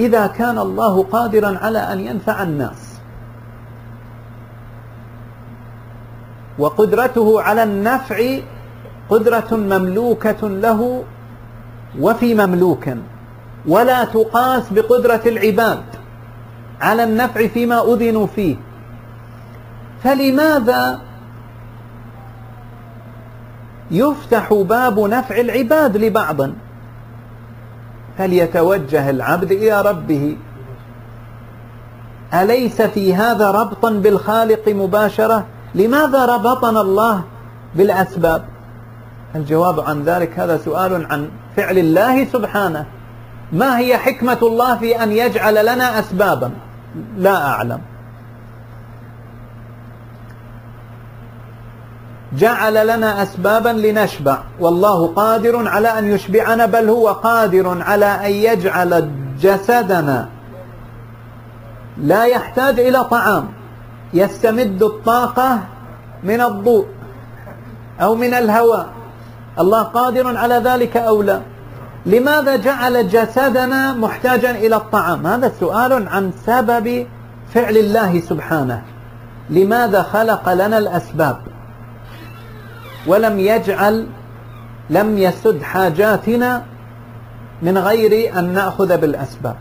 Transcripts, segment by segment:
إذا كان الله قادرا على أن ينفع الناس وقدرته على النفع قدرة مملوكة له وفي مملوك ولا تقاس بقدرة العباد على النفع فيما أذنوا فيه. فلماذا يفتح باب نفع العباد لبعض فليتوجه العبد إلى ربه. أليس في هذا ربطا بالخالق مباشرة؟ لماذا ربطنا الله بالأسباب؟ الجواب عن ذلك هذا سؤال عن فعل الله سبحانه. ما هي حكمة الله في أن يجعل لنا أسبابا؟ لا أعلم. جعل لنا أسبابا لنشبع. والله قادر على أن يشبعنا بل هو قادر على أن يجعل جسدنا لا يحتاج إلى طعام. يستمد الطاقة من الضوء أو من الهواء. الله قادر على ذلك أو لا؟ لماذا جعل جسدنا محتاجا إلى الطعام؟ هذا سؤال عن سبب فعل الله سبحانه. لماذا خلق لنا الأسباب؟ ولم يجعل لم يسد حاجاتنا من غير أن نأخذ بالأسباب.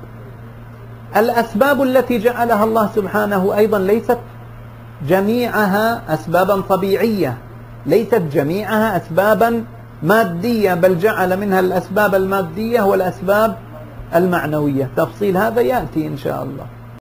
الأسباب التي جعلها الله سبحانه أيضا ليست جميعها أسبابا طبيعية ليست جميعها أسبابا مادية بل جعل منها الأسباب المادية والأسباب المعنوية. تفصيل هذا يأتي إن شاء الله.